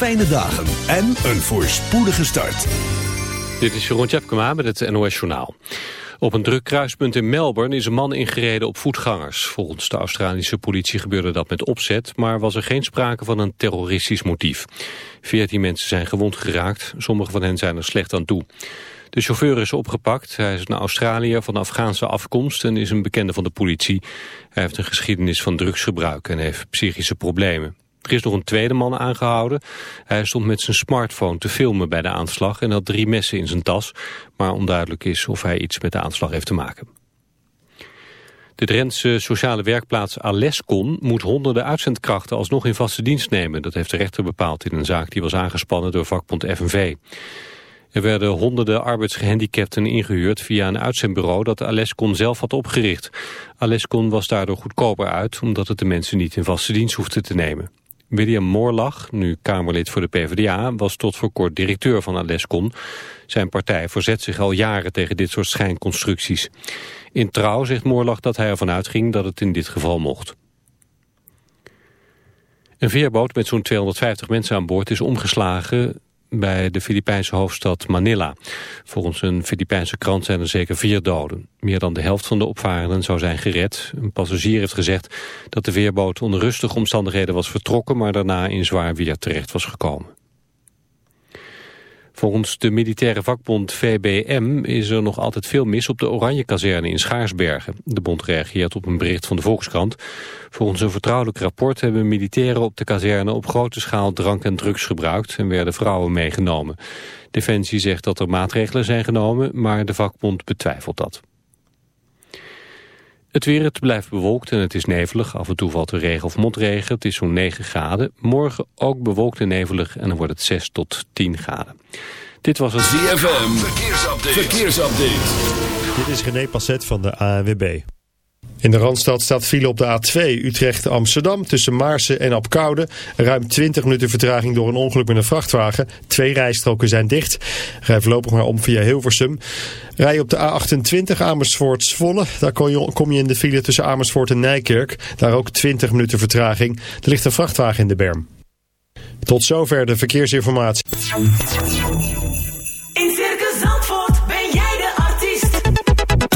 fijne dagen en een voorspoedige start. Dit is Jeroen Tjepkema met het NOS Journaal. Op een druk kruispunt in Melbourne is een man ingereden op voetgangers. Volgens de Australische politie gebeurde dat met opzet... maar was er geen sprake van een terroristisch motief. Veertien mensen zijn gewond geraakt, sommige van hen zijn er slecht aan toe. De chauffeur is opgepakt. Hij is een Australiër van Afghaanse afkomst en is een bekende van de politie. Hij heeft een geschiedenis van drugsgebruik en heeft psychische problemen. Er is nog een tweede man aangehouden. Hij stond met zijn smartphone te filmen bij de aanslag en had drie messen in zijn tas. Maar onduidelijk is of hij iets met de aanslag heeft te maken. De Drentse sociale werkplaats Alescon moet honderden uitzendkrachten alsnog in vaste dienst nemen. Dat heeft de rechter bepaald in een zaak die was aangespannen door vakbond FNV. Er werden honderden arbeidsgehandicapten ingehuurd via een uitzendbureau dat Alescon zelf had opgericht. Alescon was daardoor goedkoper uit omdat het de mensen niet in vaste dienst hoefde te nemen. William Moorlach, nu Kamerlid voor de PvdA, was tot voor kort directeur van Alescon. Zijn partij verzet zich al jaren tegen dit soort schijnconstructies. In trouw zegt Moorlach dat hij ervan uitging dat het in dit geval mocht. Een veerboot met zo'n 250 mensen aan boord is omgeslagen bij de Filipijnse hoofdstad Manila. Volgens een Filipijnse krant zijn er zeker vier doden. Meer dan de helft van de opvarenden zou zijn gered. Een passagier heeft gezegd dat de veerboot onder rustige omstandigheden was vertrokken... maar daarna in zwaar weer terecht was gekomen. Volgens de militaire vakbond VBM is er nog altijd veel mis op de Oranje-kazerne in Schaarsbergen. De bond reageert op een bericht van de Volkskrant. Volgens een vertrouwelijk rapport hebben militairen op de kazerne op grote schaal drank en drugs gebruikt en werden vrouwen meegenomen. Defensie zegt dat er maatregelen zijn genomen, maar de vakbond betwijfelt dat. Het weer, het blijft bewolkt en het is nevelig. Af en toe valt er regen of motregen. Het is zo'n 9 graden. Morgen ook bewolkt en nevelig en dan wordt het 6 tot 10 graden. Dit was het ZFM. Verkeersupdate. Verkeersupdate. Dit is René Passet van de ANWB. In de Randstad staat file op de A2 Utrecht-Amsterdam tussen Maarsen en Apkoude. Ruim 20 minuten vertraging door een ongeluk met een vrachtwagen. Twee rijstroken zijn dicht. Rij voorlopig maar om via Hilversum. Rij op de A28 Amersfoort-Zwolle. Daar kom je in de file tussen Amersfoort en Nijkerk. Daar ook 20 minuten vertraging. Er ligt een vrachtwagen in de berm. Tot zover de verkeersinformatie.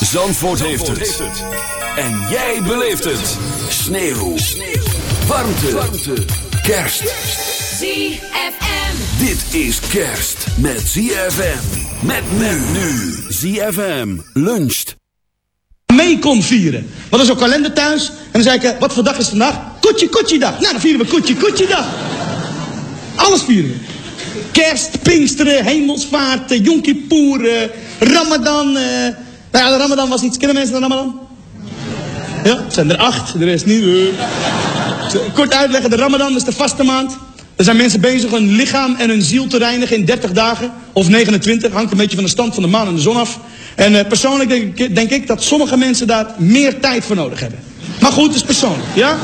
Zandvoort, heeft, het. En jij beleeft het. Sneeuw. Warmte. Warmte. Kerst. ZFM. Dit is kerst met ZFM. Met men nu. ZFM luncht. mee kon vieren. Want er is ook kalender thuis. En dan zei ik, eh, wat voor dag is vandaag? Koetje Koetje dag. Nou, dan vieren we Koetje Koetje dag. Alles vieren we. Kerst, Pinksteren, Hemelsvaart, eh, Ramadan. eh. Nou ja, de Ramadan was iets. Kennen mensen de Ramadan? Ja, het zijn er acht, de rest niet. eh. Kort uitleggen, de Ramadan is de vaste maand. Er zijn mensen bezig hun lichaam en hun ziel te reinigen in 30 dagen. Of 29, hangt een beetje van de stand van de maan en de zon af. En eh, persoonlijk denk ik, dat sommige mensen daar meer tijd voor nodig hebben. Maar goed, het is persoonlijk, ja?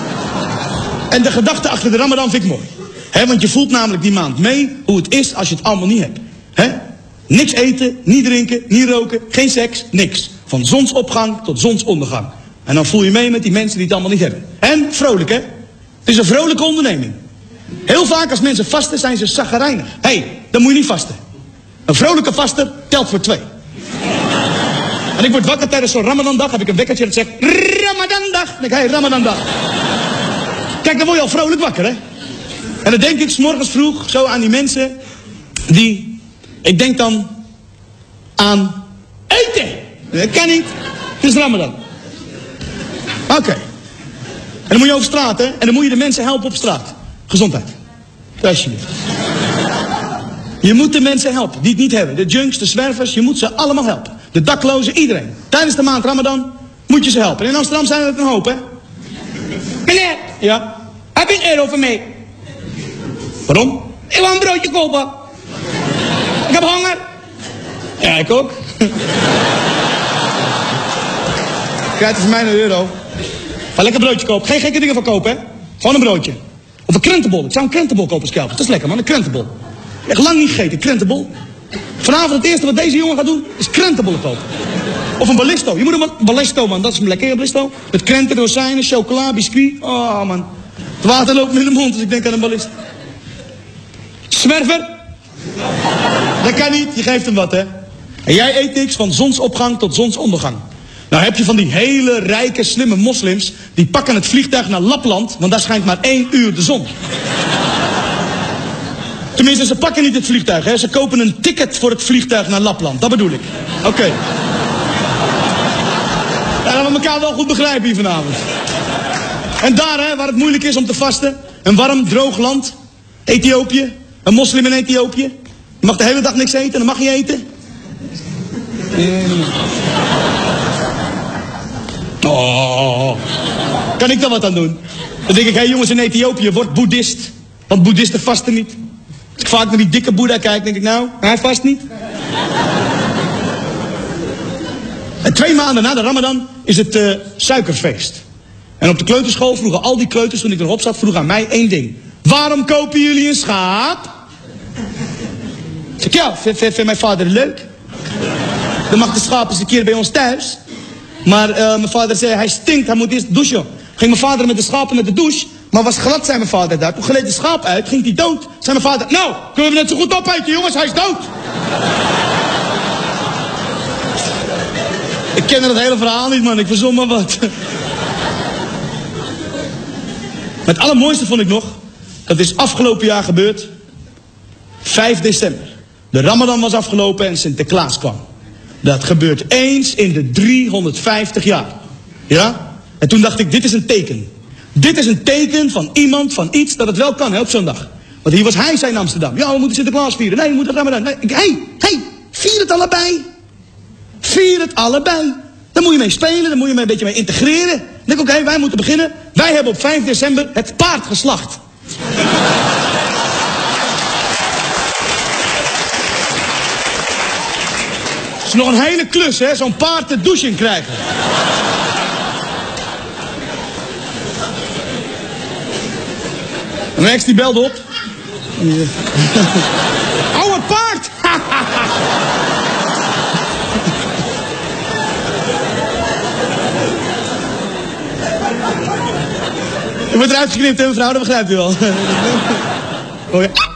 En de gedachte achter de Ramadan vind ik mooi. Hè, want je voelt namelijk die maand mee hoe het is als je het allemaal niet hebt. Hè? Niks eten, niet drinken, niet roken, geen seks, niks. Van zonsopgang tot zonsondergang. En dan voel je mee met die mensen die het allemaal niet hebben. En vrolijk, hè? Het is een vrolijke onderneming. Heel vaak als mensen vasten zijn ze zaggerijnig. Hé, hey, dan moet je niet vasten. Een vrolijke vaster telt voor twee. En ik word wakker tijdens zo'n Ramadandag, heb ik een wekkertje dat zegt Ramadandag. Dan denk ik, hey, Ramadandag. Kijk, dan word je al vrolijk wakker, hè? En dan denk ik s morgens vroeg zo aan die mensen die, ik denk dan aan eten. Dat kan niet. Het is Ramadan. Oké. En dan moet je over straat, hè? En dan moet je de mensen helpen op straat. Gezondheid. Alsjeblieft. Je moet de mensen helpen die het niet hebben. De junks, de zwervers, je moet ze allemaal helpen. De daklozen, iedereen. Tijdens de maand Ramadan moet je ze helpen. En in Amsterdam zijn er een hoop, hè? Meneer! Ja? Heb je een euro voor mij? Waarom? Ik wil een broodje kopen. Ik heb honger. Ja, ik ook. Krijg voor mij een euro. Ga lekker broodje kopen. Geen gekke dingen van kopen, hè? Gewoon een broodje. Of een krentenbol. Ik zou een krentenbol kopen, schelp. Dat is lekker, man. Een krentenbol. Echt lang niet gegeten, krentenbol. Vanavond het eerste wat deze jongen gaat doen, is krentenbollen kopen. Of een ballisto. Je moet een ballisto, man. Dat is een lekker ballisto. Met krenten, rozijnen, chocola, biscuit. Oh, man. Het water loopt me in de mond als ik denk aan een ballisto. Zwerver. Dat kan niet. Je geeft hem wat, hè. En jij eet niks van zonsopgang tot zonsondergang. Nou heb je van die hele rijke, slimme moslims... die pakken het vliegtuig naar Lapland... want daar schijnt maar één uur de zon. Tenminste, ze pakken niet het vliegtuig, hè. Ze kopen een ticket voor het vliegtuig naar Lapland. Dat bedoel ik. Oké. Ja, dat we elkaar wel goed begrijpen hier vanavond. En daar, hè, waar het moeilijk is om te vasten... een warm, droog land... Ethiopië, een moslim in Ethiopië... je mag de hele dag niks eten, dan mag je eten... Oh. Kan ik daar wat aan doen? Dan denk ik, hé hey jongens in Ethiopië, word boeddhist. Want boeddhisten vasten niet. Als ik vaak naar die dikke boeddha kijk, denk ik, nou, hij vast niet. En twee maanden na de ramadan is het eh, suikerfeest. En op de kleuterschool vroegen al die kleuters, toen ik erop zat, vroegen aan mij één ding. Waarom kopen jullie een schaap? Ik zeg, ja, vindt vindt- vindt mijn vader leuk? Dan mag de schaap eens een keer bij ons thuis. Maar eh, mijn vader zei, hij stinkt, hij moet eerst douchen. Ging mijn vader met de schapen naar de douche. Maar was glad, zei mijn vader daar. Toen gleed de schaap uit, ging hij dood. Zei mijn vader, nou, kunnen we net zo goed opeten, jongens, hij is dood. ik kende het hele verhaal niet, man. Ik verzon maar wat. Het allermooiste vond ik nog, dat is afgelopen jaar gebeurd. 5 december. De Ramadan was afgelopen en Sinterklaas kwam. Dat gebeurt eens in de 350 jaar. Ja? En toen dacht ik, dit is een teken. Dit is een teken van iemand, van iets, dat het wel kan hè, op zondag. Want hier was hij zijn in Amsterdam. Ja, we moeten Sinterklaas vieren. Nee, we moeten Ramadan. Nee, hey, hey, vier het allebei. Vier het allebei. Dan moet je mee spelen, dan moet je mee een beetje mee integreren. Dan denk oké, wij moeten beginnen. Wij hebben op 5 december het paard geslacht. Het is nog een hele klus, hè, zo'n paard de douche in krijgen. En Max die belde op. Oude paard! Ik word eruit geknipt, hè, mevrouw, dat begrijpt u wel. Oh ja.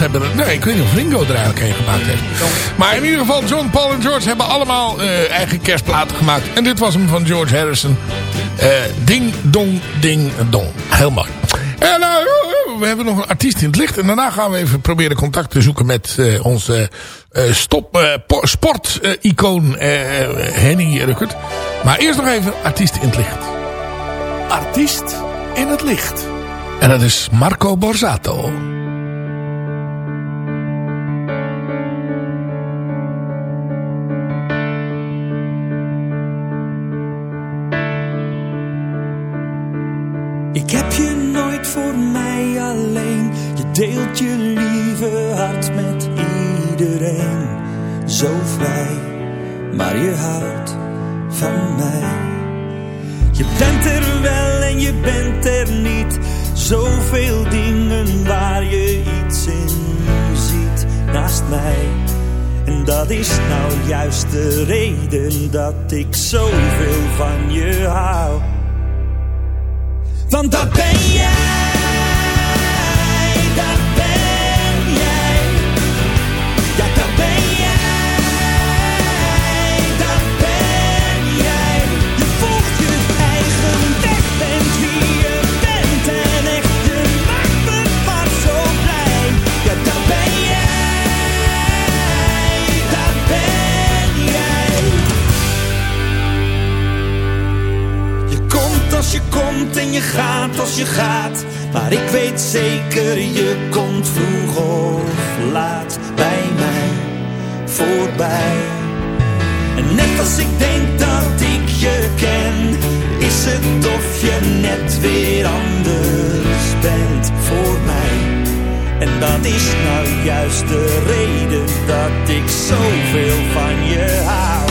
Hebben... er- Nee, ik weet niet of Ringo er eigenlijk een gemaakt heeft. Maar in ieder geval, John, Paul en George hebben allemaal eh, eigen kerstplaten gemaakt. En dit was hem van George Harrison. Eh, ding, dong, ding, dong. Heel mooi. En eh, we hebben nog een artiest in het licht. En daarna gaan we even proberen contact te zoeken met onze sport-icoon Henny Ruckert. Maar eerst nog even artiest in het licht. Artiest in het licht. En dat is Marco Borsato. Ik heb je nooit voor mij alleen. Je deelt je lieve hart met iedereen. Zo vrij, maar je houdt van mij. Je bent er wel en je bent er niet. Zoveel dingen waar je iets in ziet naast mij. En dat is nou juist de reden dat ik zoveel van je hou. Want dat ben jij, komt en je gaat als je gaat. Maar ik weet zeker, je komt vroeg of laat bij mij voorbij. En net als ik denk dat ik je ken, is het of je net weer anders bent voor mij. En dat is nou juist de reden dat ik zoveel van je hou.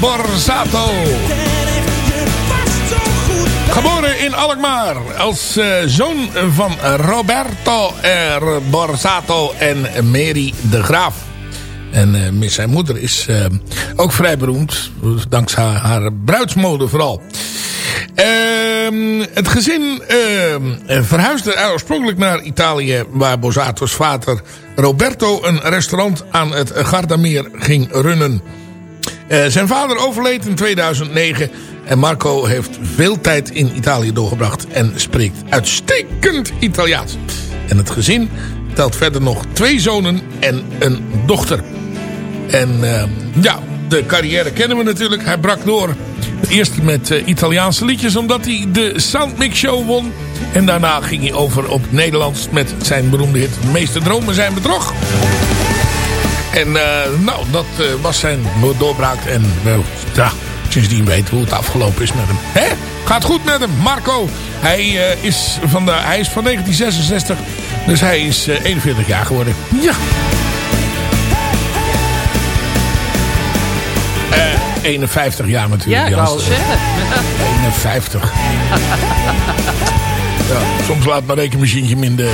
Borsato. Geboren in Alkmaar als eh, zoon van Roberto eh, Borsato en Mary de Graaf. En eh, zijn moeder is eh, ook vrij beroemd, dankzij haar bruidsmode vooral. Ehm, het gezin ehm, verhuisde oorspronkelijk naar Italië... waar Borsato's vader Roberto een restaurant aan het Gardameer ging runnen. Eh, zijn vader overleed in 2009 en Marco heeft veel tijd in Italië doorgebracht en spreekt uitstekend Italiaans. En het gezin telt verder nog twee zonen en een dochter. En eh, ja, de carrière kennen we natuurlijk. Hij brak door. Eerst met eh, Italiaanse liedjes omdat hij de Soundmix Show won. En daarna ging hij over op Nederlands met zijn beroemde hit meeste dromen zijn bedrog. En eh, nou, dat eh, was zijn doorbraak. En ja, sindsdien weten hoe het afgelopen is met hem. Hè? Gaat goed met hem. Marco, hij, eh, is, van de, hij is van 1966. Dus hij is eh, 41 jaar geworden. Ja. Eh, 51 jaar natuurlijk. Ja, ik Jan wou al Steven. zeggen. 51. ja, soms laat mijn rekenmachientje minder.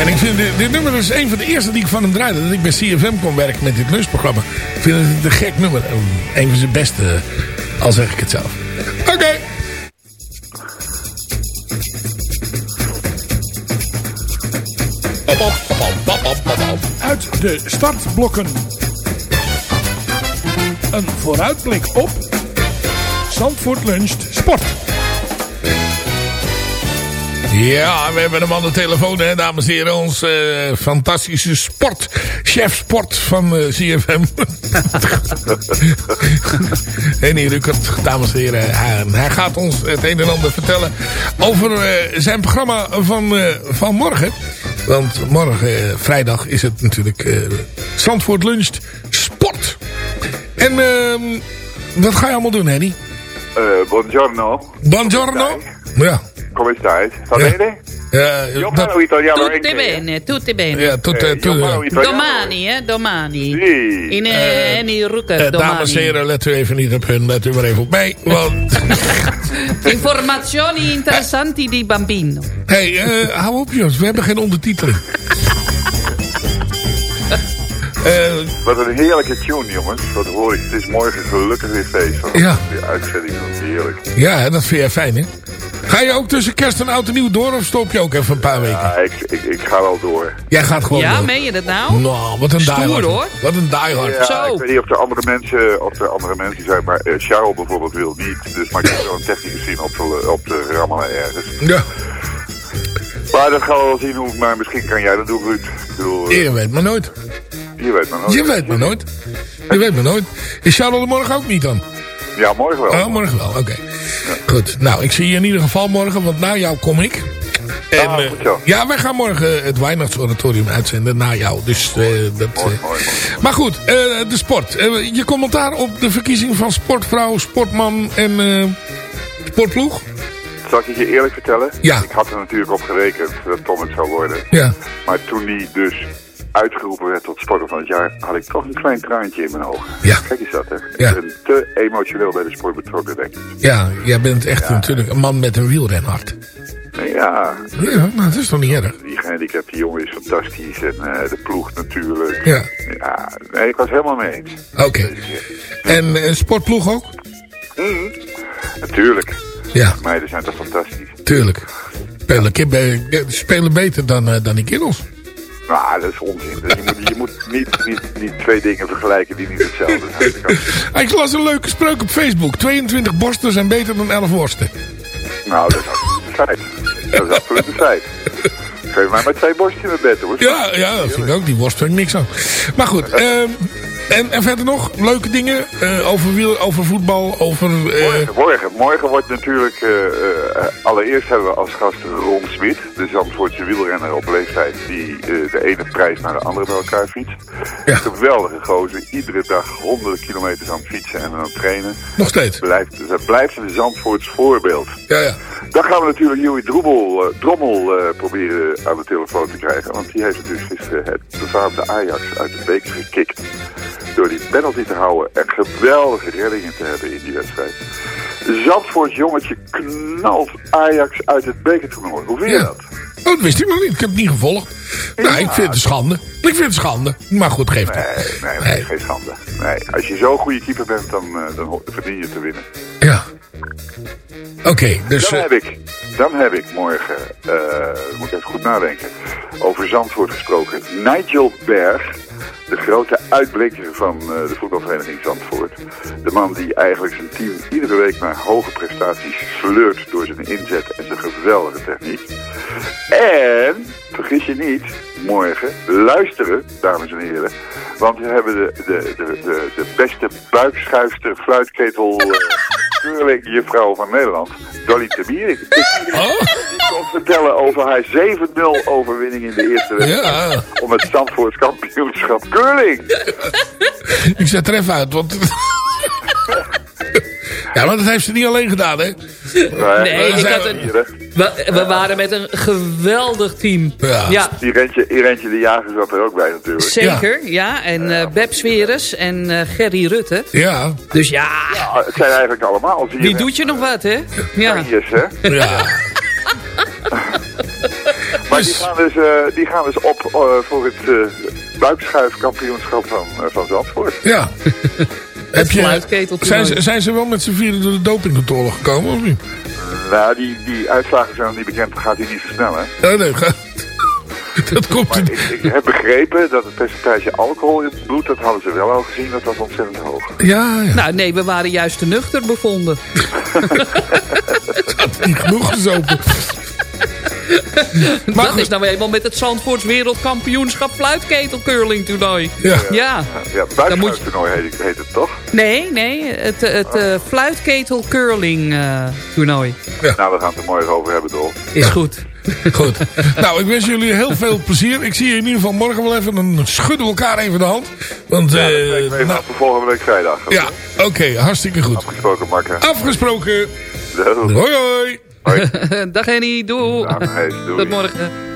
En ik vind dit, dit nummer is een van de eerste die ik van hem draaide. Dat ik bij CFM kon werken met dit lunchprogramma. Ik vind het een gek nummer. Een van zijn beste, al zeg ik het zelf. Oké. Uit de startblokken. Een vooruitblik op Zandvoort luncht sport. Ja, we hebben hem aan de telefoon, hè, dames en heren. Ons eh, fantastische sport, chef sport van eh, CFM. Henny Ruckert, dames en heren. Hij, hij gaat ons het een en ander vertellen over eh, zijn programma van, van morgen. Want morgen, vrijdag, is het natuurlijk Zandvoort luncht sport. En ehm, wat ga je allemaal doen, Henny? Buongiorno. Buongiorno. Ja. Come stai? Va Ja. bene? Ja, Io parlo italiano Tutte anche. bene, tutte bene. ja, tot, eh, Eh, italiano. Domani, hè, domani. Sì. In eh, Annie Rucker, Eh, domani. dames en heren, let u even niet op hun, let u maar even op mij. Want, Informazioni interessanti di bambino. hey, eh, hou op jongens, we hebben geen ondertiteling. Eh, Wat een heerlijke tune, jongens. Wat hoor ik. Het is morgen gelukkig weer feest. Wat Ja. De uitzending van heerlijk. ja, hè, dat vind jij fijn, hè? Ga je ook tussen kerst en oud en nieuw door of stop je ook even een paar weken? Ja, ik, ik, ik ga wel door. Jij gaat gewoon Ja, door. meen je dat nou? Nou, wat een Stoer, diehard. hoor. Wat een diehard. Ja, Zo. ik weet niet of er andere mensen, of er andere mensen zijn, maar eh, Charles bijvoorbeeld wil niet. Dus maar ik heb wel een technicus zien op de, op de rammelen ergens. Ja, Maar dat gaan we wel zien hoe, maar misschien kan jij dat doen, Ruud. Ik bedoel, eh, je weet maar nooit. je weet maar nooit. Je weet maar nooit. Je weet maar nooit. Is Charles er morgen ook niet dan? Ja, morgen wel. Oh, morgen wel, oké. Goed, nou, ik zie je in ieder geval morgen, want na jou kom ik. En, Ah, eh, goed zo. ja, wij gaan morgen het Weihnachtsoratorium uitzenden na jou. Dus eh, dat... eh, Mooi, mooi, mooi. Maar goed, eh, de sport. Eh, je commentaar op de verkiezing van sportvrouw, sportman en eh, sportploeg? Zal ik het je eerlijk vertellen? Ja. Ik had er natuurlijk op gerekend dat Tom het zou worden. Ja. Maar toen die dus uitgeroepen werd tot sporter van het jaar, had ik toch een klein traantje in mijn ogen. Ja. Kijk eens dat, hè. Ja. Ik ben te emotioneel bij de sport betrokken, denk ik. Ja, jij bent echt natuurlijk een man met een wielrenhart. Ja, Ja, nou, dat is toch niet erg? die gehandicapte jongen is fantastisch. En eh, de ploeg natuurlijk. Ja. Ja, nee, ik was helemaal mee eens. Oké. En eh, sportploeg ook? Natuurlijk. Ja, Meiden zijn toch fantastisch. tuurlijk. Spelen, spelen beter dan, eh, dan die kerels. Nou, dat is onzin. Dus je moet, je moet niet, niet, niet twee dingen vergelijken die niet hetzelfde zijn. Ik las een leuke spreuk op Facebook. 22 borsten zijn beter dan 11 worsten. Nou, dat is absoluut een feit. Dat is absoluut een feit. Geef mij maar twee borstjes in mijn bed, hoor. Ja, ja, dat vind ik ook. Die worst vind ik niks aan. Maar goed, ehm, en, en verder nog leuke dingen eh, over, wiel, over voetbal, over... eh, Morgen, morgen, morgen wordt natuurlijk... eh, allereerst hebben we als gast Ron Smit. De Zandvoortse wielrenner op leeftijd... die de ene prijs naar de andere bij elkaar fietst. Ja. Geweldige gozer. Iedere dag honderden kilometers aan het fietsen en aan het trainen. nog steeds. Blijft, dat blijft een Zandvoorts voorbeeld. Ja, ja. Dan gaan we natuurlijk Joey Droebel, Drommel eh, proberen aan de telefoon te krijgen. Want die heeft natuurlijk gisteren het befaamde Ajax uit de beker gekikt. Door die penalty te houden en geweldige reddingen te hebben in die wedstrijd. Zandvoort jongetje knalt Ajax uit het bekertoernooi. Hoe vind je Ja. dat? Oh, dat wist ik nog niet. Ik heb het niet gevolgd. Nou, ik vind het een schande. Ik vind het schande. Maar goed, geeft Nee, het. nee, Nee. nee, geen schande. Nee, als je zo'n goede keeper bent, dan, eh, dan verdien je te winnen. Ja. Oké, dus... Dan eh, heb ik, dan heb ik morgen, eh moet ik even goed nadenken, over Zandvoort gesproken. Nigel Berg, de grote uitblinker van eh, de voetbalvereniging Zandvoort. De man die eigenlijk zijn team iedere week naar hoge prestaties sleurt door zijn inzet en zijn geweldige techniek. En, vergis je niet, morgen luisteren, dames en heren. Want we hebben de, de, de, de, beste buikschuifster fluitketel... eh, curlingjuffrouw van Nederland, Dolly Tabierik. Die, Oh. die kon vertellen over haar 7-0 overwinning in de eerste wedstrijd. Ja. Om het Zandvoorts kampioenschap curling. Ik zet er even uit, want... ja, maar dat heeft ze niet alleen gedaan, hè? Nee, ik had we- een, we, we waren met een geweldig team. Ja. Ja, Irentje, Irentje de Jager zat er ook bij natuurlijk. zeker. Ja, en eh Beb Sweres en eh, Gerry Rutte. Ja. Dus ja, Ah, het zijn eigenlijk allemaal zie die doet je nog wat, hè? Ja. Hè? Ja. Maar die gaan dus, eh, die gaan dus op eh, voor het uh, buikschuifkampioenschap van, eh, van Zandvoort. Ja. Heb je, zijn, ze, zijn ze wel met z'n vieren door de dopingcontrole gekomen, of niet? Nou, die, die uitslagen zijn nog niet bekend, dat gaat hij niet versnellen. Oh, nee, ga- dat komt... Maar ik, ik heb begrepen dat het percentage alcohol in het bloed, dat hadden ze wel al gezien, dat was ontzettend hoog. Ja, ja. Nou, nee, we waren juist te nuchter bevonden. Had niet genoeg gezopen. Maar dat goed. is nou eenmaal met het Zandvoorts wereldkampioenschap fluitketelcurling toernooi. Ja. Ja. Ja, Dan moet buikschuiftoernooi heet, heet het toch? Nee, nee, het, het eh, fluitketel curling eh, toernooi. Nou, we gaan het er morgen over hebben, Dol. Is goed. Goed. Nou, ik wens jullie heel veel plezier. Ik zie je in ieder geval morgen wel even. Dan schudden we elkaar even de hand. Want, Ja, even nou, af volgende week vrijdag. ja, oké, hartstikke goed. Afgesproken, Marken. Afgesproken. Doei. Hoi, hoi. Hoi. Dag Henny, doei. Dag, Mees, doei. Tot. Morgen.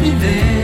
me ver.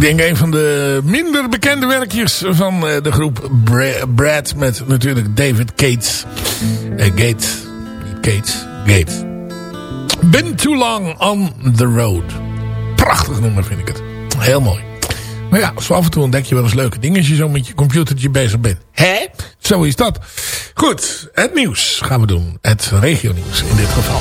Ik denk een van de minder bekende werkjes van eh, de groep Bra- Brad. Met natuurlijk David Gates. Eh, Gates. Niet Gates. Gates. Been too long on the road. Prachtig nummer vind ik het. Heel mooi. Maar ja, zo af en toe ontdek je wel eens leuke dingen als je zo met je computertje bezig bent. Hè? Zo is dat. Goed, het nieuws gaan we doen. Het regionieuws in dit geval.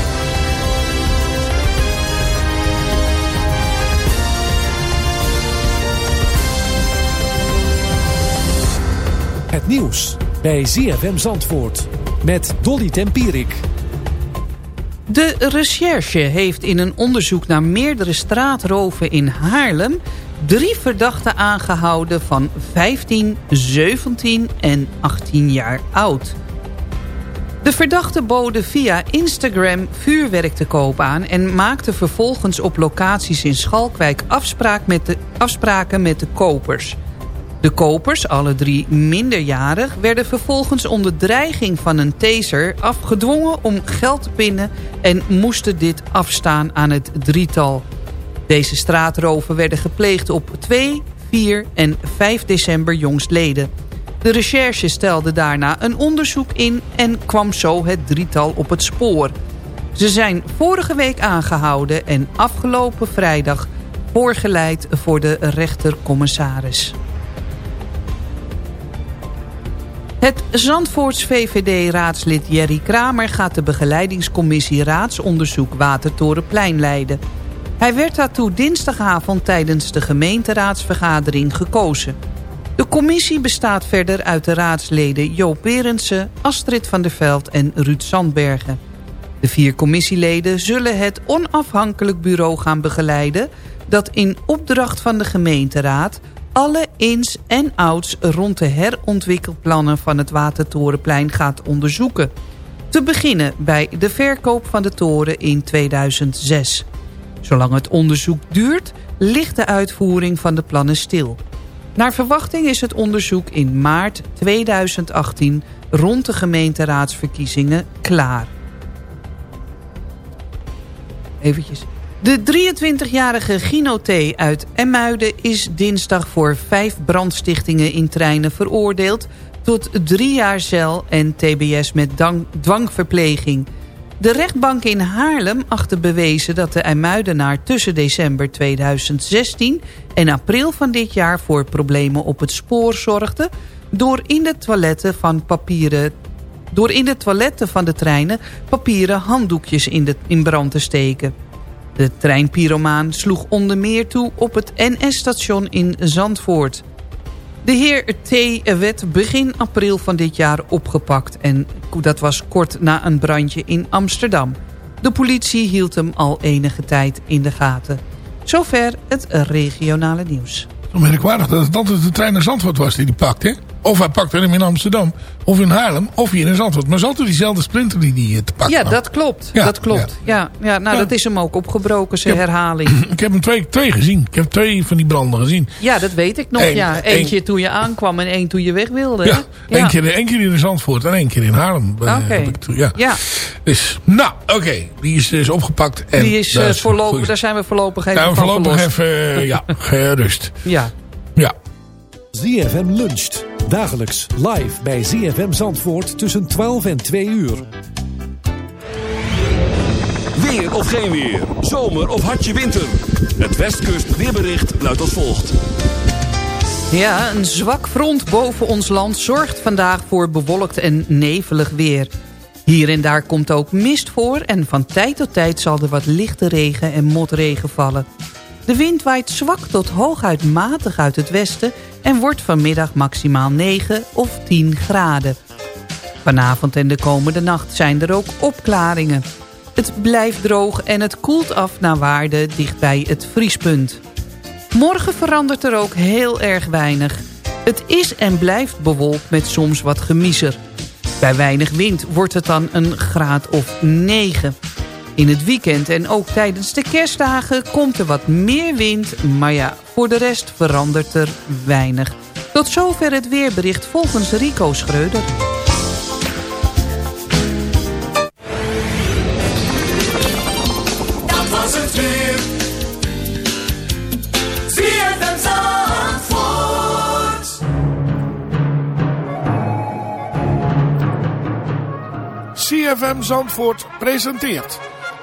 Het nieuws bij ZFM Zandvoort met Dolly Tempierik. De recherche heeft in een onderzoek naar meerdere straatroven in Haarlem... drie verdachten aangehouden van 15, 17 en 18 jaar oud. De verdachten boden via Instagram vuurwerk te koop aan... en maakten vervolgens op locaties in Schalkwijk met de, afspraken met de kopers... De kopers, alle drie minderjarig, werden vervolgens onder dreiging van een taser afgedwongen om geld te pinnen en moesten dit afstaan aan het drietal. Deze straatroven werden gepleegd op 2, 4 en 5 december jongstleden. De recherche stelde daarna een onderzoek in en kwam zo het drietal op het spoor. Ze zijn vorige week aangehouden en afgelopen vrijdag voorgeleid voor de rechtercommissaris. Het Zandvoorts VVD-raadslid Jerry Kramer gaat de begeleidingscommissie raadsonderzoek Watertorenplein leiden. Hij werd daartoe dinsdagavond tijdens de gemeenteraadsvergadering gekozen. De commissie bestaat verder uit de raadsleden Joop Berendsen, Astrid van der Veld en Ruud Sandbergen. De vier commissieleden zullen het onafhankelijk bureau gaan begeleiden... dat in opdracht van de gemeenteraad alle ins en outs rond de herontwikkelplannen van het Watertorenplein gaat onderzoeken. Te beginnen bij de verkoop van de toren in 2006. Zolang het onderzoek duurt, ligt de uitvoering van de plannen stil. Naar verwachting is het onderzoek in maart 2018 rond de gemeenteraadsverkiezingen klaar. Eventjes. De 23-jarige Gino T. uit Emmuiden is dinsdag voor vijf brandstichtingen in treinen veroordeeld... tot drie jaar cel en tbs met dwangverpleging. De rechtbank in Haarlem achtte bewezen dat de Emmuidenaar tussen december 2016 en april van dit jaar voor problemen op het spoor zorgde... door in de toiletten van papieren door in de toiletten van de treinen papieren handdoekjes in, in brand te steken. De treinpyromaan sloeg onder meer toe op het NS-station in Zandvoort. De heer T. werd begin april van dit jaar opgepakt... en dat was kort na een brandje in Amsterdam. De politie hield hem al enige tijd in de gaten. Zover het regionale nieuws. Merkwaardig dat het altijd de trein naar Zandvoort was die die pakt, hè? Of hij pakte hem in Amsterdam, of in Haarlem, of hier in Zandvoort. Maar het is altijd diezelfde sprinter die die eh, te pakken Ja, had. dat klopt. Ja, dat klopt. Ja. Ja, nou, Ja. dat is hem ook opgebroken, zijn herhaling. Ik heb hem twee, twee gezien. Ik heb twee van die branden gezien. Ja, dat weet ik nog. Eén- ja. één- Eentje toen je aankwam en één toen je weg wilde. Ja, één keer, één keer in Zandvoort en één keer in Haarlem. eh, Oké. heb ik toen- ja. Ja, Dus, nou, oké. Die is dus opgepakt. En die is, eh, voorlopig, daar zijn we voorlopig even Ja, van voorlopig even, ja, gerust. Ja. Ja. ZFM luncht. Dagelijks live bij ZFM Zandvoort tussen 12 en 2 uur. Weer of geen weer. Zomer of hartje winter. Het Westkust weerbericht luidt als volgt. Ja, een zwak front boven ons land zorgt vandaag voor bewolkt en nevelig weer. Hier en daar komt ook mist voor en van tijd tot tijd zal er wat lichte regen en motregen vallen. De wind waait zwak tot hooguit matig uit het westen en wordt vanmiddag maximaal 9 of 10 graden. Vanavond en de komende nacht zijn er ook opklaringen. Het blijft droog en het koelt af naar waarde dicht bij het vriespunt. Morgen verandert er ook heel erg weinig. Het is en blijft bewolkt met soms wat gemiezer. Bij weinig wind wordt het dan een graad of 9 in het weekend. En ook tijdens de kerstdagen komt er wat meer wind. Maar ja, voor de rest verandert er weinig. Tot zover het weerbericht volgens Rico Schreuder. Dat was het weer. CFM Zandvoort presenteert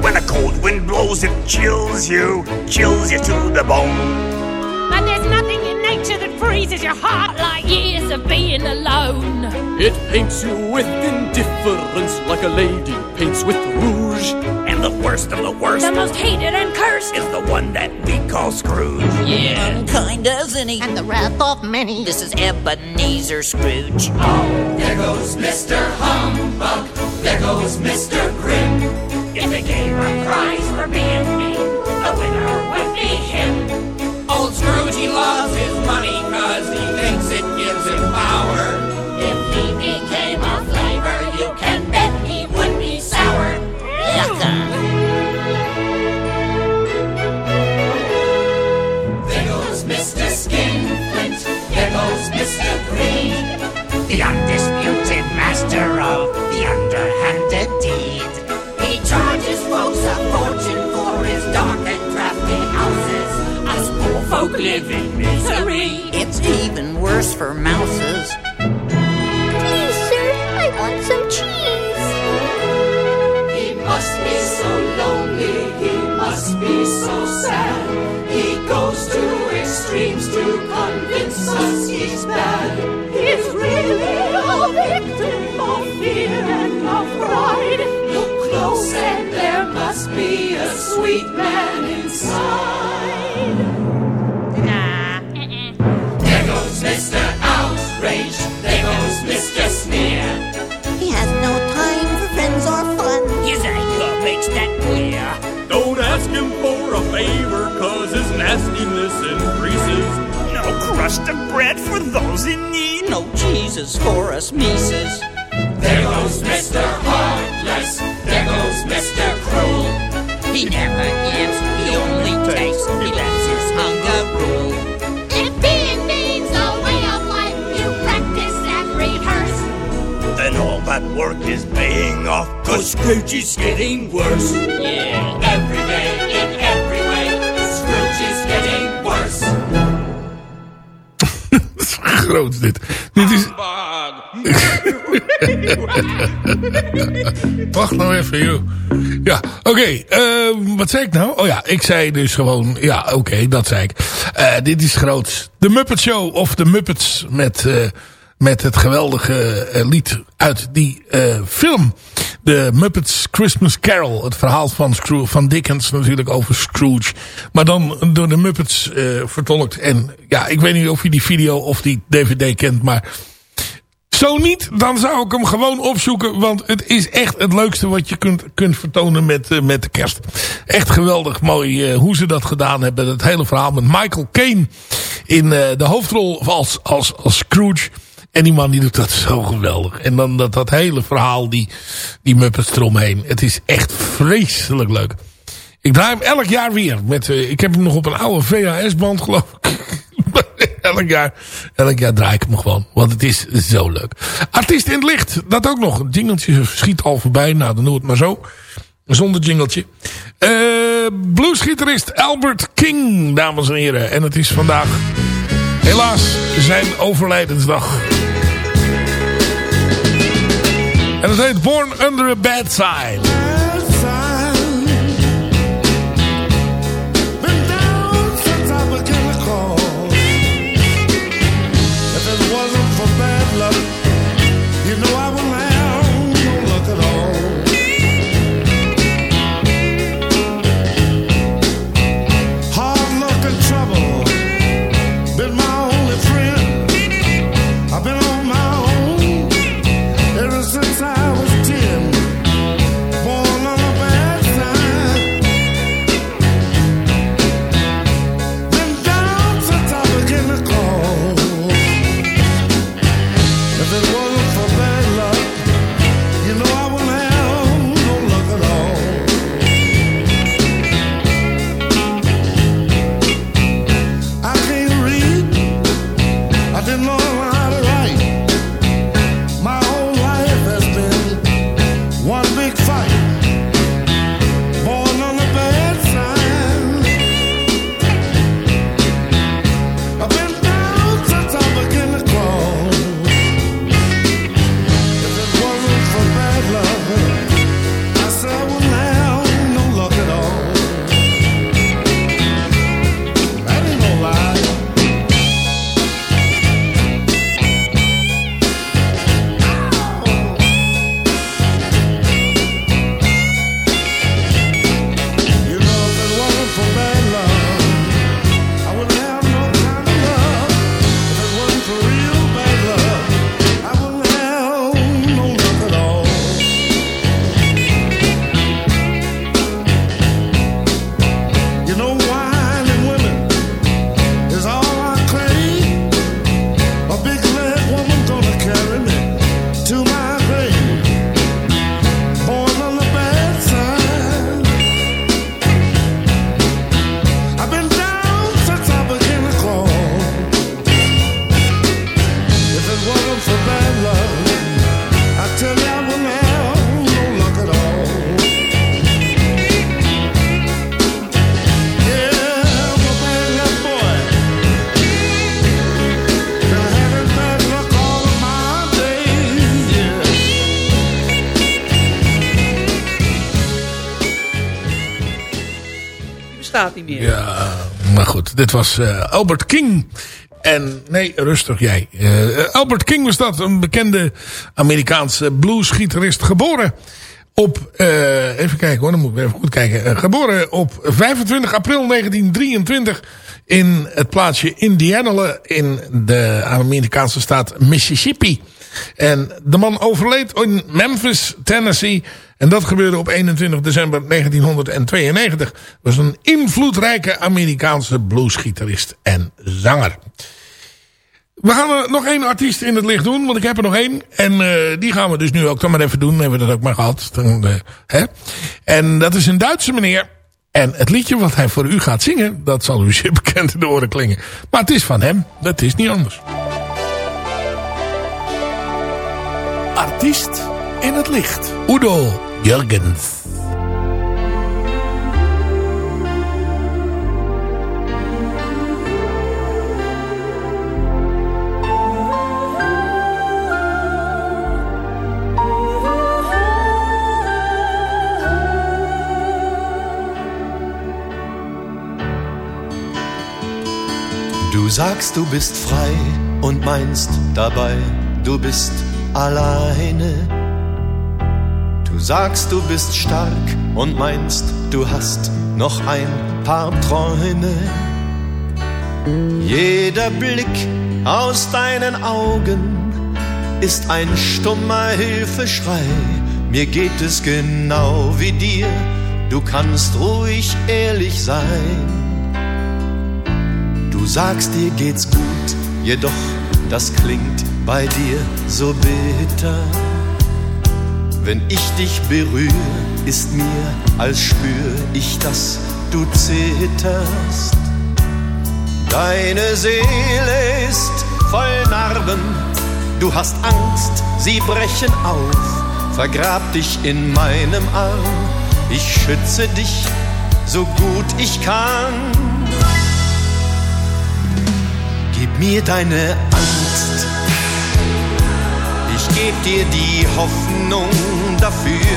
When a cold wind blows, it chills you, chills you to the bone. And there's nothing in nature that freezes your heart like years of being alone. It paints you with indifference like a lady paints with rouge. And the worst of the worst The most hated and cursed is the one that we call Scrooge. Yeah. Unkind as any. And the wrath of many. This is Ebenezer Scrooge. Oh, There goes Mr. Humbug, there goes Mr. Grim. If they gave a prize for being mean, the winner would be him. Old Scrooge, he loves his money The undisputed master of the underhanded deed. He charges folks a fortune for his dark and drafty houses. Us poor folk live in misery. It's even worse for mouses. Please, sir, I want some cheese. He must be so lonely, he must be so sad. He goes to extremes to convince us he's bad. He's really a victim of fear and of pride. Look close and there must be a sweet man inside. Nah. There goes Mr. Outrage, there goes Mr. Sneer. He has no time for friends or fun. His anger makes that clear. Don't ask him for a favor, cause his nastiness increases. No crust of bread for those in need. No Jesus for us Mises. There goes Mr. Heartless, there goes Mr. Cruel. He never gives, he only takes. He lets his hunger rule. If being means a way of life, you practice and rehearse. Then all that work is paying off, cause Scrooge is getting worse. Yeah, every day, in every way, Scrooge is getting worse. Groot is dit. Dit is... Wacht nou even, joh. Ja, oké. eh, wat zei ik nou? Oh ja, ik zei dus gewoon... Ja, oké, dat zei ik. Eh, dit is groot. De Muppet Show of de Muppets met... eh, met het geweldige eh, lied uit die eh, film. De Muppets Christmas Carol. Het verhaal van, Scroo van Dickens natuurlijk over Scrooge. Maar dan door de Muppets eh, vertolkt. En ja, ik weet niet of je die video of die dvd kent. Maar zo niet, dan zou ik hem gewoon opzoeken. Want het is echt het leukste wat je kunt, kunt vertonen met, met de kerst. Echt geweldig mooi hoe ze dat gedaan hebben. Het hele verhaal met Michael Caine in de hoofdrol als, als, als Scrooge. En die man die doet dat zo geweldig. En dan dat, dat hele verhaal, die, die Muppets eromheen. Het is echt vreselijk leuk. Ik draai hem elk jaar weer. Met, eh, ik heb hem nog op een oude VHS-band geloof ik. elk, jaar, elk jaar draai ik hem gewoon. Want het is zo leuk. Artiest in het licht. Dat ook nog. Jingeltje schiet al voorbij. Nou, dan doe het maar zo. Zonder jingeltje. Bluesgitarist Albert King, dames en heren. En het is vandaag helaas zijn overlijdensdag. En het heet Born Under a Bad Sign. Dit was eh, Albert King. En nee, rustig jij. Eh, Albert King was dat, een bekende Amerikaanse bluesgitarist. Geboren op, eh, even kijken hoor, dan moet ik even goed kijken. Geboren op 25 april 1923 in het plaatsje Indianola in de Amerikaanse staat Mississippi. En de man overleed in Memphis, Tennessee. En dat gebeurde op 21 december 1992. Was een invloedrijke Amerikaanse bluesgitarist en zanger. We gaan er nog één artiest in het licht doen, want ik heb er nog één. En eh, die gaan we dus nu ook dan maar even doen. Hebben we dat ook maar gehad. Dan, eh, hè? En dat is een Duitse meneer. En het liedje wat hij voor u gaat zingen, dat zal u zeer bekend in de oren klingen. Maar het is van hem, dat is niet anders. Artiest in het licht. Udo Jurgens. Du sagst, du bist frei und meinst dabei, du bist alleine. Du sagst, du bist stark und meinst, du hast noch ein paar Träume. Jeder Blick aus deinen Augen ist ein stummer Hilfeschrei. Mir geht es genau wie dir, du kannst ruhig ehrlich sein. Du sagst, dir geht's gut, jedoch das klingt bei dir so bitter. Wenn ich dich berühre, ist mir, als spür ich, dass du zitterst. Deine Seele ist voll Narben, du hast Angst, sie brechen auf. Vergrab dich in meinem Arm, ich schütze dich so gut ich kann. Gib mir deine Angst. Geb dir die Hoffnung dafür.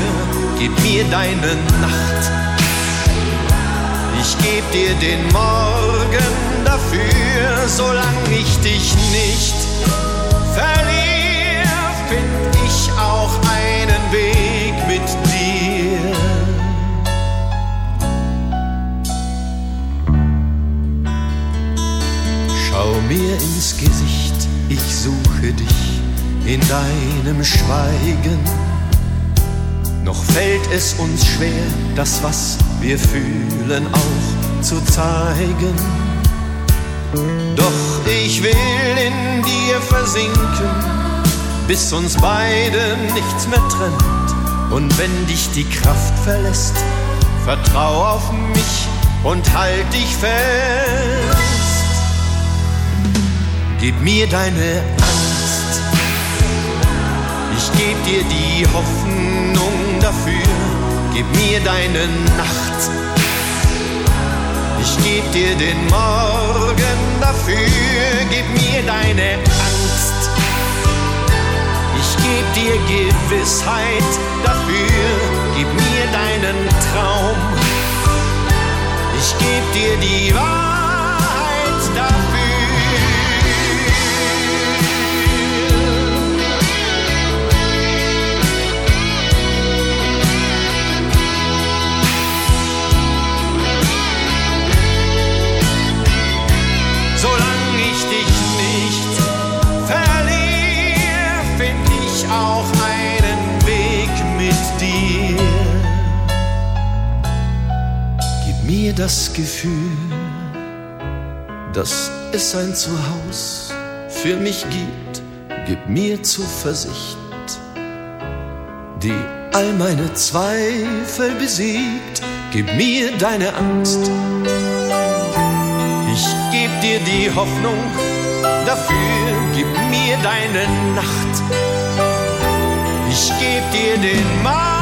Gib mir deine Nacht. Ich geb dir den Morgen dafür. Solange ich dich nicht verliere, find ich auch einen Weg mit dir. Schau mir ins Gesicht, ich suche dich in deinem Schweigen. Noch fällt es uns schwer, das, was wir fühlen, auch zu zeigen. Doch ich will in dir versinken, bis uns beide nichts mehr trennt. Und wenn dich die Kraft verlässt, vertrau auf mich und halt dich fest. Gib mir deine Angst, ich geb dir die Hoffnung dafür. Gib mir deine Nacht, ich geb dir den Morgen dafür. Gib mir deine Angst, ich geb dir Gewissheit dafür. Gib mir deinen Traum, ich geb dir die Wahrheit mir das Gefühl, dass es ein Zuhause für mich gibt. Gib mir Zuversicht, die all meine Zweifel besiegt. Gib mir deine Angst. Ich geb dir die Hoffnung dafür, gib mir deine Nacht. Ich geb dir den Morgen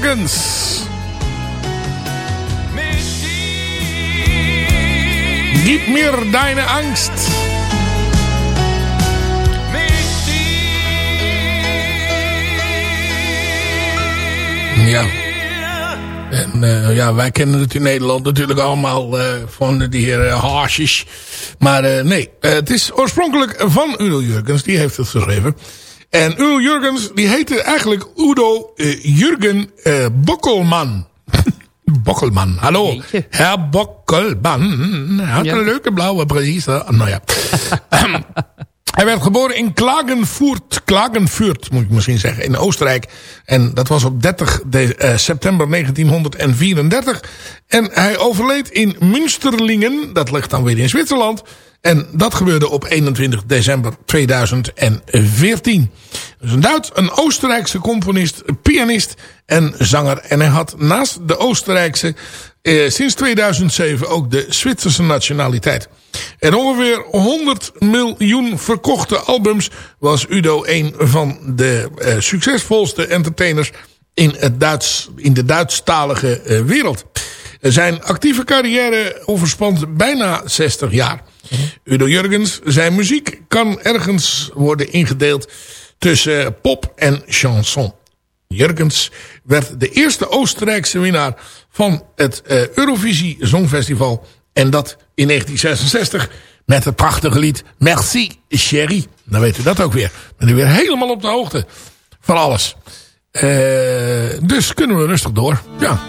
Jurgens. Gib mir deine Angst. Ja. En eh, ja, wij kennen het in Nederland natuurlijk allemaal eh, van die heer uh, Haasjes. Maar eh, nee, eh, het is oorspronkelijk van Udo Jurgens. Die heeft het geschreven. En Udo Jurgens, die heette eigenlijk Udo eh, Jurgen eh, Bokkelman. Bokkelman, hallo. Herr Bokkelman. Had Ja. een leuke blauwe bril. hè? Nou ja. Hij werd geboren in Klagenvoort, Klagenvoort moet ik misschien zeggen, in Oostenrijk. En dat was op 30 de, eh, september 1934. En hij overleed in Münsterlingen, dat ligt dan weer in Zwitserland. En dat gebeurde op 21 december 2014. Dus een Duits, een Oostenrijkse componist, pianist en zanger. En hij had naast de Oostenrijkse eh, sinds 2007 ook de Zwitserse nationaliteit. En ongeveer 100 miljoen verkochte albums was Udo een van de eh, succesvolste entertainers in, het Duits, in de Duitsstalige eh, wereld. Zijn actieve carrière overspant bijna 60 jaar. Udo Jurgens, zijn muziek kan ergens worden ingedeeld tussen pop en chanson. Jurgens werd de eerste Oostenrijkse winnaar van het eh, Eurovisie Songfestival. En dat in 1966 met het prachtige lied Merci Chérie. Dan weet u dat ook weer. Ben u weer helemaal op de hoogte van alles. Eh, dus kunnen we rustig door. Ja.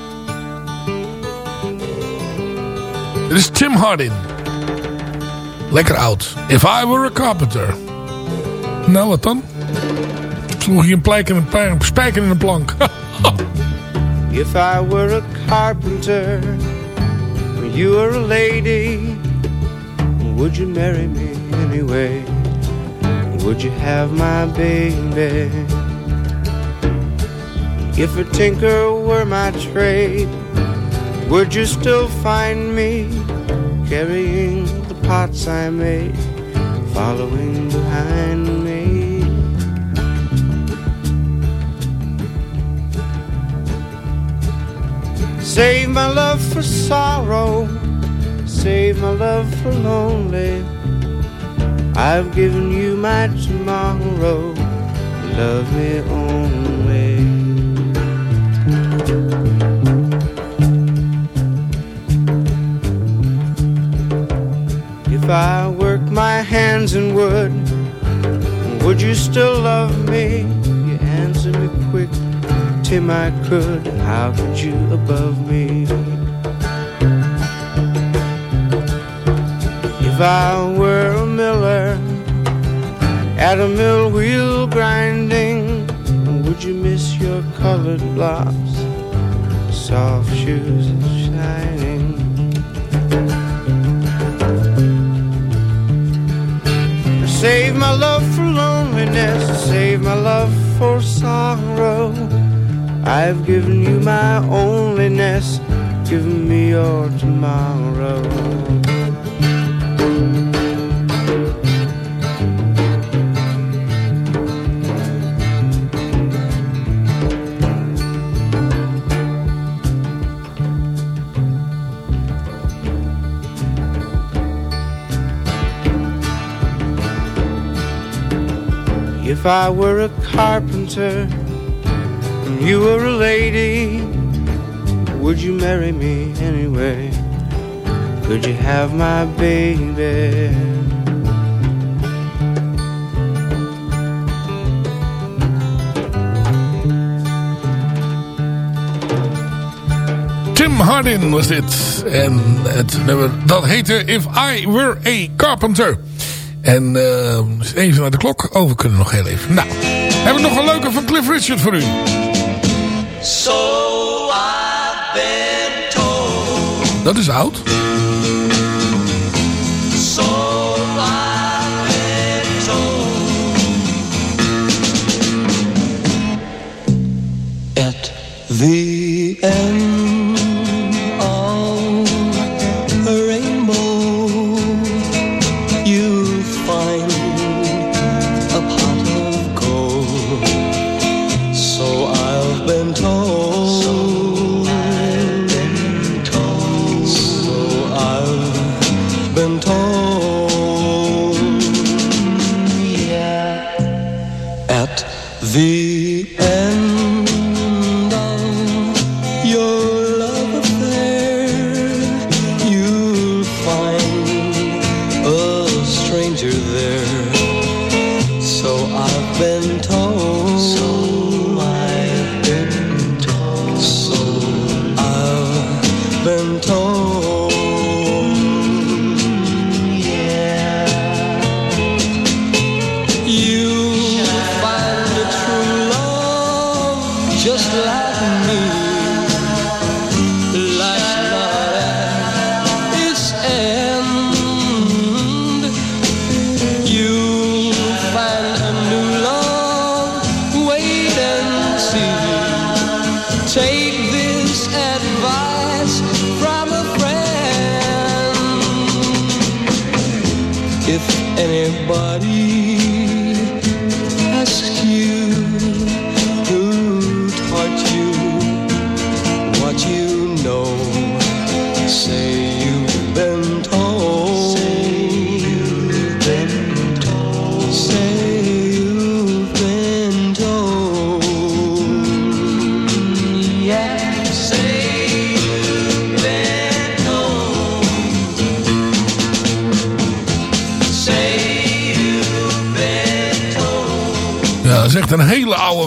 Dit is Tim Hardin. Lekker oud. If I Were a Carpenter. Nou, wat dan? Sloeg je een, plijk in een, pij- een spijker in een plank. If I were a carpenter, and you were a lady, would you marry me anyway? Would you have my baby? If a tinker were my trade, would you still find me carrying pots I made, following behind me? Save my love for sorrow, save my love for lonely. I've given you my tomorrow, love me only. If I work my hands in wood, would you still love me? You answer me quick, Tim, I could. How could you above me? If I were a miller at a mill wheel grinding, would you miss your colored blocks, soft shoes shining? Save my love for loneliness, save my love for sorrow. I've given you my onlyness, give me your tomorrow. I were a carpenter and you were a lady, would you marry me anyway? Could you have my baby? Tim Hardin was dit. En het nummer dat heette If I Were a Carpenter. En eh, even naar de klok. Over kunnen we nog heel even. Nou, hebben we nog een leuke van Cliff Richard voor u. So I've been told. Dat is oud.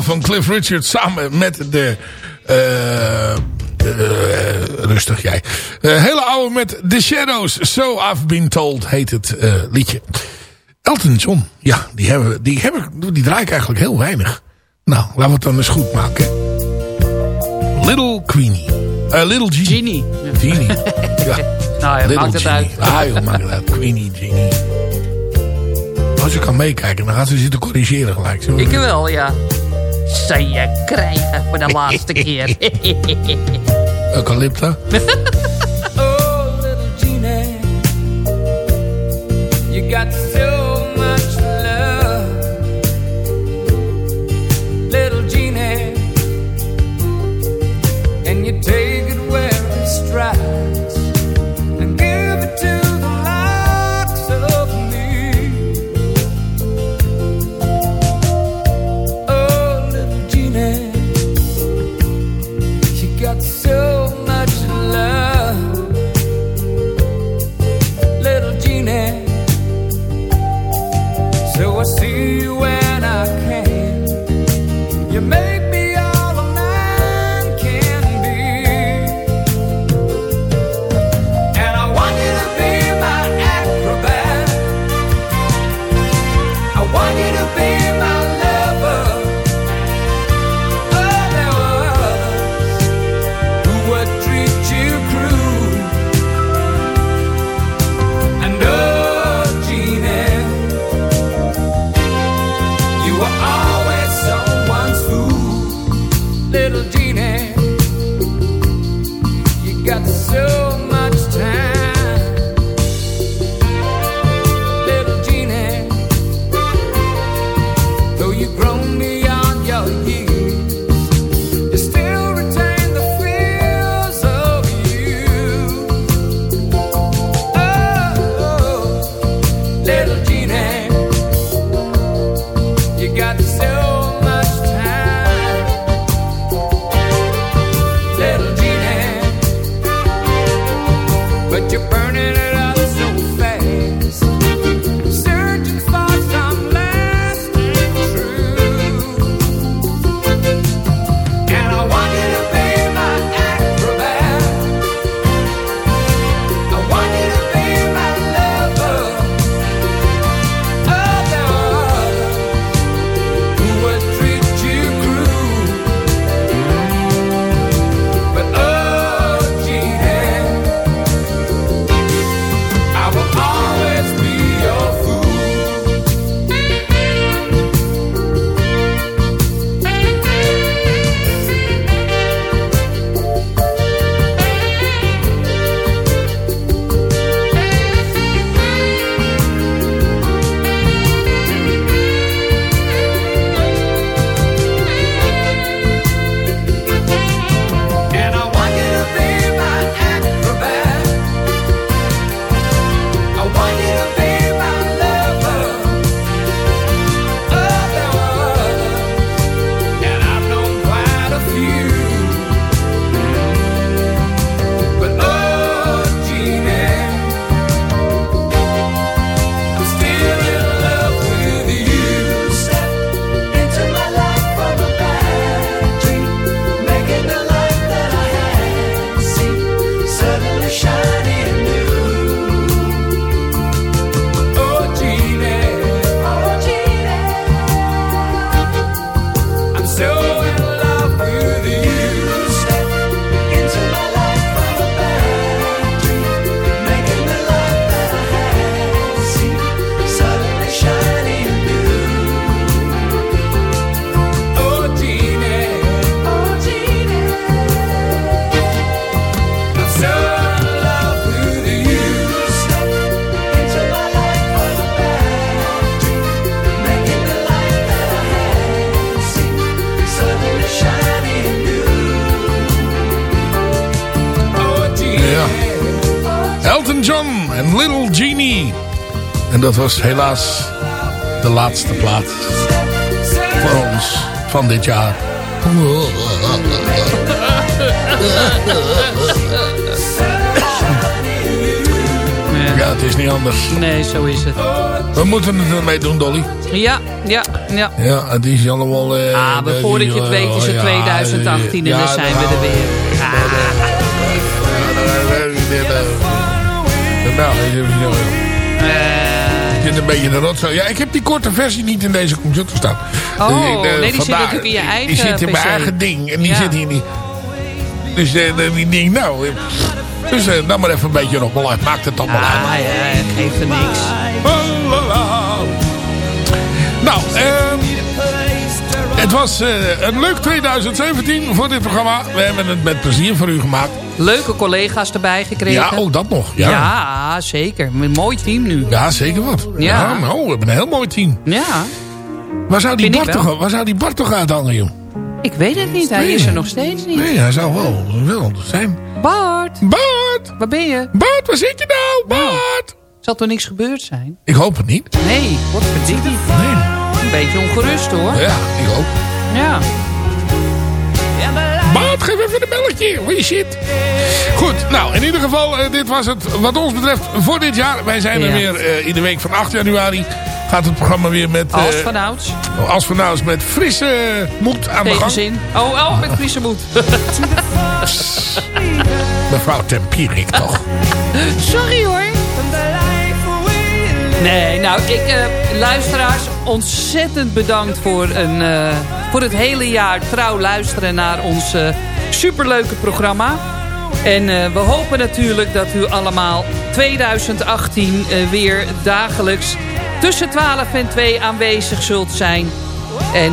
Van Cliff Richard samen met de... eh, eh, rustig jij. Eh, hele oude met The Shadows. So I've Been Told heet het liedje. Elton John. Ja, die, hebben, die, heb ik, die draai ik eigenlijk heel weinig. Nou, laten we het dan eens goed maken. Little Queenie. Little Genie. Genie. Genie. Ja. Nou ja, Little maakt het uit. Ah joh, maakt het uit. Queenie, Genie. Als je kan meekijken, dan gaat ze zitten corrigeren gelijk. Ik wel, ja. Zou je krijgen voor de laatste keer. Eucalypta. en Little Genie. En dat was helaas de laatste plaat voor ons van dit jaar. Ja, het is niet anders. Nee, zo is het. We moeten het ermee doen, Dolly. Ja, ja, ja. Ja, het is allemaal... eh, Ah, maar voordat je het weet is het ja, 2018 en dan zijn we er weer. Nou, je zit een beetje de rotzooi. Ja, ik heb die korte versie niet in deze computer staan. Oh, Dus ik, eh, nee, die zit vandaar- natuurlijk in je eigen Die zit in mijn eigen ding. En die Ja. zit hier niet. Dus eh, die ding, nou... eh, Dus eh, dan maar even een beetje rommel uit. Maakt het allemaal uit. Ja, geeft er niks. Nou, ehm, het was eh, een leuk 2017 voor dit programma. We hebben het met plezier voor u gemaakt. Leuke collega's erbij gekregen. Ja, oh, dat nog. Ja, Ja, zeker. Een mooi team nu. Ja, zeker wat. Ja. Ja. nou, we hebben een heel mooi team. Ja, Waar zou die, Bart toch, waar zou die Bart toch uithangen, joh? ik weet het niet. Hij Nee. is er nog steeds niet. Nee, hij zou wel, wel zijn. Bart, Bart! waar ben je? Bart, waar zit je nou? Bart! Zal toch niks gebeurd zijn? Ik hoop het niet. Nee, wat verdient. Nee. Beetje ongerust hoor. Ja, ik ook. Ja. Bart, geef even een belletje. Je zit. Goed, nou, in ieder geval, eh, dit was het wat ons betreft voor dit jaar. Wij zijn er weer eh, in de week van 8 januari. Gaat het programma weer met... Als eh, vanouds. als vanouds met frisse moed aan de gang. Tegenzin. Oh, oh, met frisse moed. Mevrouw Tempierik toch. Sorry hoor. Nee, nou, ik, eh, luisteraars, ontzettend bedankt voor, een, eh, voor het hele jaar trouw luisteren naar ons eh, superleuke programma. En we hopen natuurlijk dat u allemaal 2018 eh, weer dagelijks tussen 12 en 2 aanwezig zult zijn. En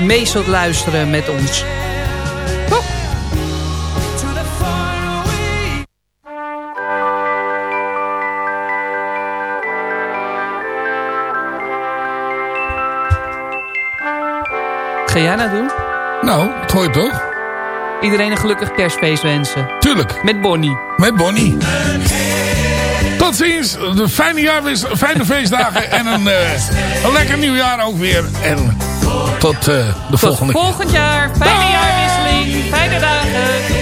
mee zult luisteren met ons. Ga jij nou doen? Nou, dat hoor je toch? Iedereen een gelukkig kerstfeest wensen. Tuurlijk. Met Bonnie. Met Bonnie. Tot ziens. De fijne, jaarwis, fijne feestdagen. en een, eh, een lekker nieuwjaar ook weer. En tot eh, de Tot volgende keer. volgend jaar. Fijne jaarwisseling. Fijne dagen.